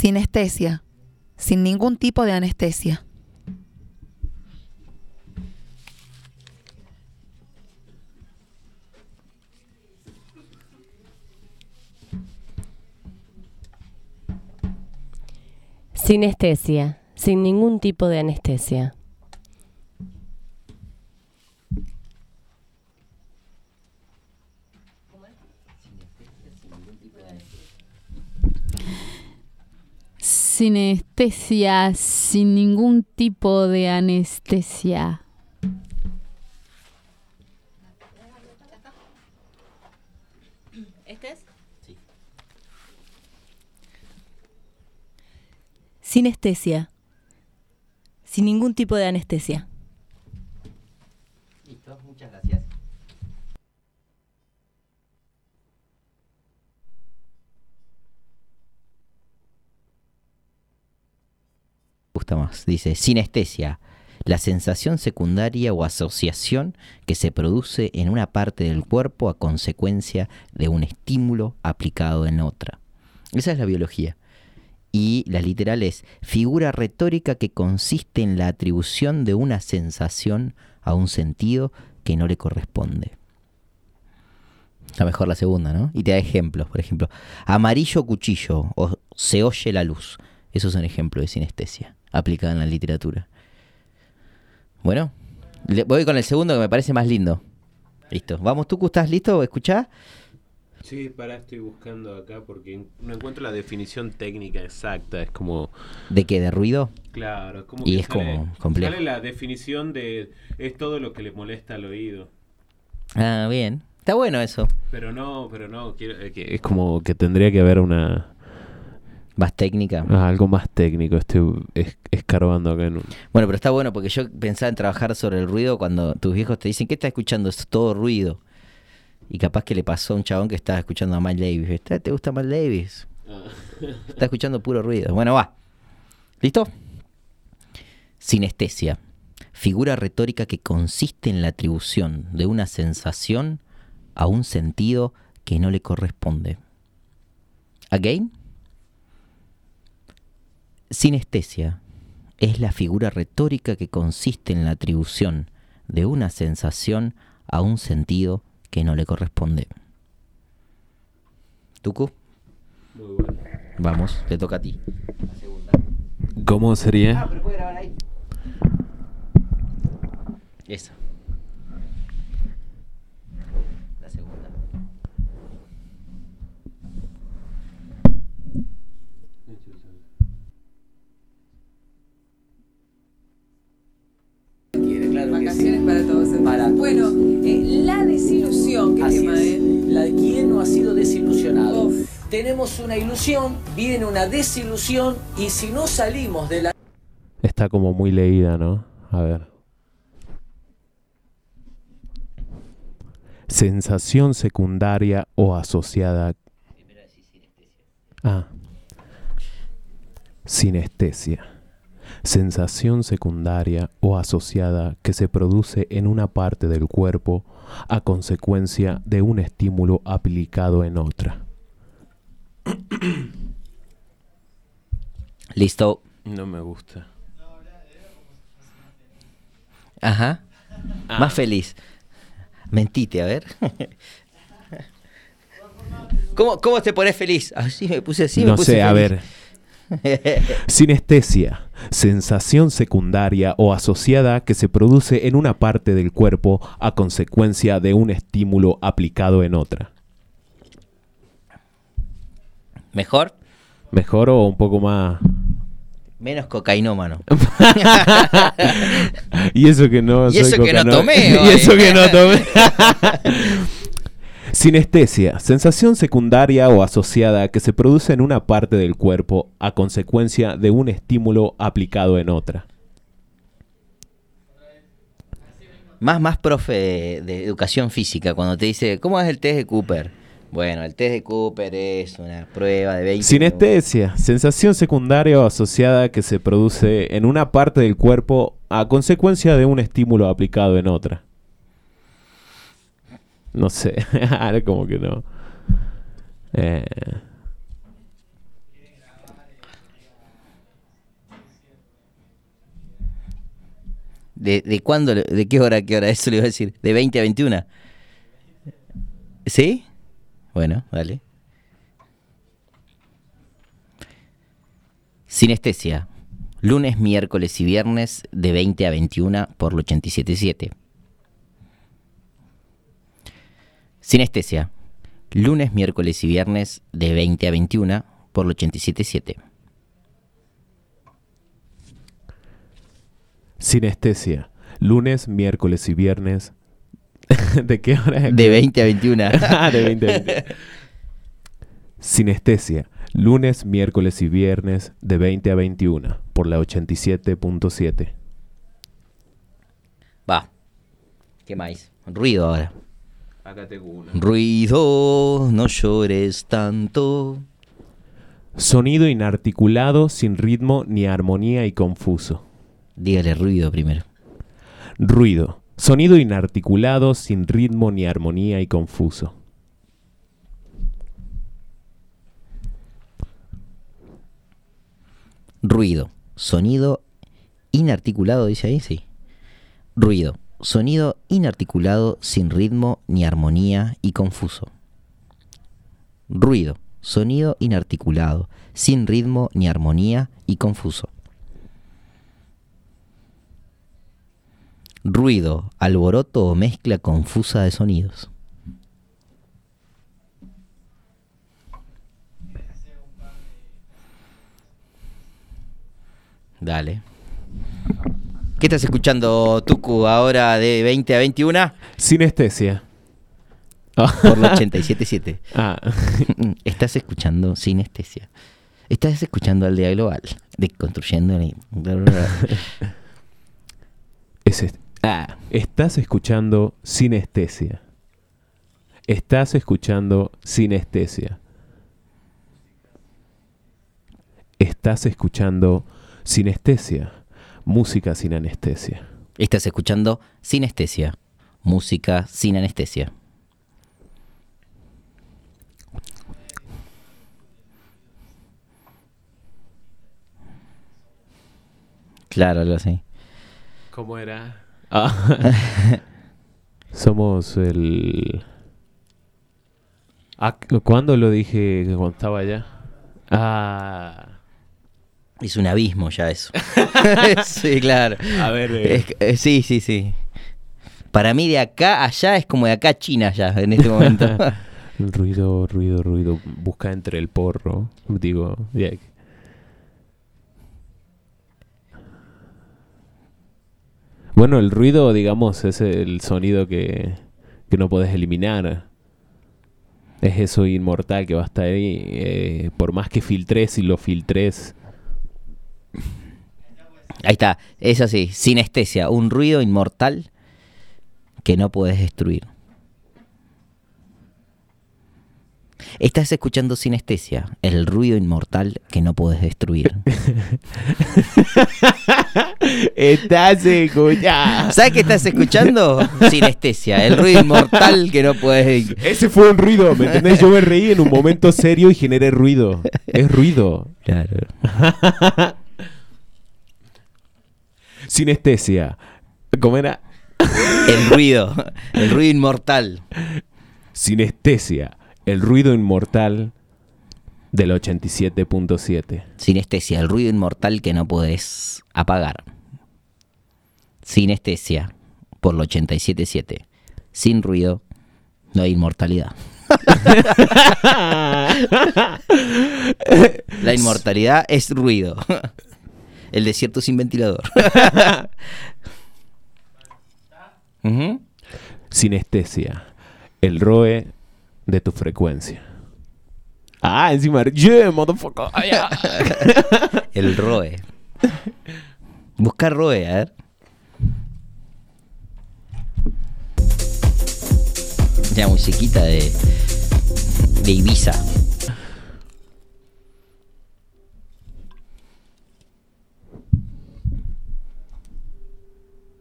Sinestesia, sin ningún tipo de anestesia. Sinestesia, sin ningún tipo de anestesia. Sinestesia, sin ningún tipo de anestesia. ¿Este es? Sinestesia. Sin ningún tipo de anestesia. Listo, muchas gracias. Más. Dice, sinestesia, la sensación secundaria o asociación que se produce en una parte del cuerpo a consecuencia de un estímulo aplicado en otra. Esa es la biología. Y la literal es figura retórica que consiste en la atribución de una sensación a un sentido que no le corresponde. Está mejor la segunda, ¿no? Y te da ejemplos, por ejemplo, amarillo cuchillo o se oye la luz. Esos son ejemplos de sinestesia aplicada en la literatura. Bueno, le- voy con el segundo que me parece más lindo. Listo. Vamos, tú, ¿estás listo? ¿Escuchás? Sí, para estoy buscando acá porque no encuentro la definición técnica exacta. Es como. ¿De qué? ¿De ruido? Claro, es como. Y que es como complejo. Sale la definición de. Es todo lo que le molesta al oído. Ah, bien. Está bueno eso. Pero no, pero no. quiero- eh, que es como que tendría que haber una. Más técnica. ah, algo más técnico. Estoy es- escarbando acá en un. Bueno, pero está bueno porque yo pensaba en trabajar sobre el ruido cuando tus viejos te dicen, ¿qué estás escuchando? Es todo ruido. Y capaz que le pasó a un chabón que estaba escuchando a Miles Davis. ¿Está- ¿Te gusta Miles Davis? Está escuchando puro ruido. Bueno, va. ¿Listo? Sinestesia. Figura retórica que consiste en la atribución de una sensación a un sentido que no le corresponde. Again. Sinestesia es la figura retórica que consiste en la atribución de una sensación a un sentido que no le corresponde. Tucu, Muy bueno. vamos, te toca a ti. ¿Cómo sería? pero puede grabar ahí. Esa. Vacaciones para todos. entonces. Para todos. Bueno, eh, la desilusión, qué Así tema, es. ¿eh? La de quién no ha sido desilusionado. Uf. Tenemos una ilusión, viene una desilusión y si no salimos de la Está como muy leída, ¿no? A ver. Sensación secundaria o asociada. Ah. Sinestesia. Sensación secundaria o asociada que se produce en una parte del cuerpo a consecuencia de un estímulo aplicado en otra. Listo. No me gusta. Ajá. Más feliz. Mentite, a ver. ¿Cómo, ¿Cómo te pones feliz? Así me puse así. me no puse sé, a ver. Sinestesia, sensación secundaria o asociada que se produce en una parte del cuerpo a consecuencia de un estímulo aplicado en otra. ¿Mejor? ¿Mejor o un poco más? Menos cocainómano. y eso que no Y soy eso que no tomé y eso que no tomé. Sinestesia, sensación secundaria o asociada que se produce en una parte del cuerpo a consecuencia de un estímulo aplicado en otra. Más, más profe de, de educación física, cuando te dice, ¿cómo es el test de Cooper? Bueno, el test de Cooper es una prueba de 20 minutos. Sinestesia, sensación secundaria o asociada que se produce en una parte del cuerpo a consecuencia de un estímulo aplicado en otra. No sé, ahora como que no. Eh. ¿De, ¿De cuándo? ¿De qué hora? ¿Qué hora? Eso le iba a decir. ¿De 20 a 21? ¿Sí? Bueno, dale. Sinestesia. Lunes, miércoles y viernes de 20 a 21 por el 877. Sinestesia. Lunes, miércoles y viernes de 20 a 21 por el 87.7. Sinestesia. Lunes, miércoles y viernes. ¿De qué hora? es? De 20 a 21. Ah, de 20 a 20. Sinestesia. Lunes, miércoles y viernes de 20 a 21 por la 87.7. Va. ¿Qué más? Ruido ahora. Acá tengo una. Ruido, no llores tanto. Sonido inarticulado, sin ritmo ni armonía y confuso. Dígale ruido primero. Ruido. Sonido inarticulado, sin ritmo ni armonía y confuso. Ruido. Sonido inarticulado, dice ahí, sí. Ruido. Sonido inarticulado, sin ritmo ni armonía y confuso. Ruido. Sonido inarticulado, sin ritmo ni armonía y confuso. Ruido, alboroto o mezcla confusa de sonidos. Dale. ¿Qué estás escuchando, Tucu, ahora de 20 a 21? Sinestesia. Por la 87.7. Ah, Estás escuchando Sinestesia. Estás escuchando Aldea Global. De Construyendo. el- es Ah, Estás escuchando sinestesia. Estás escuchando sinestesia. Estás escuchando sinestesia. Música sin anestesia. estás escuchando Sinestesia. Música sin anestesia. Claro, algo así. ¿Cómo era? Ah. Somos el... Ah, ¿Cuándo lo dije que cuando estaba allá? Ah... Es un abismo ya eso. sí, claro. A ver, eh. Es eh, sí, sí, sí. Para mí de acá a allá es como de acá a China ya en este momento. Ruido, ruido, ruido. Busca entre el porro. Digo, que- Bueno, el ruido, digamos, es el sonido que, que no puedes eliminar. Es eso inmortal que va a estar ahí. eh, por más que filtres y lo filtres. Ahí está, es así, sinestesia, un ruido inmortal que no puedes destruir. Estás escuchando sinestesia, el ruido inmortal que no puedes destruir. Estás escuchando. ¿Sabes qué estás escuchando? Sinestesia, el ruido inmortal que no puedes... Ese fue un ruido, ¿me entendés? Yo me reí en un momento serio y generé ruido. Es ruido. Claro. Sinestesia. ¿Cómo era? El ruido, el ruido inmortal. Sinestesia. El ruido inmortal del 87.7. Sinestesia, el ruido inmortal que no puedes apagar. Sinestesia, por lo 87.7. Sin ruido, no hay inmortalidad. La inmortalidad es ruido. El desierto sin ventilador. Sinestesia. El ROE de tu frecuencia. Ah, encima. Yeah, motherfucker. Ah, ya. El ROE. Busca ROE, a ver. Ya musiquita de, de Ibiza.